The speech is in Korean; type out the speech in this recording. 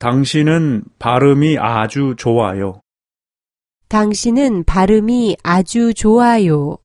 당신은 발음이 아주 좋아요. 당신은 발음이 아주 좋아요.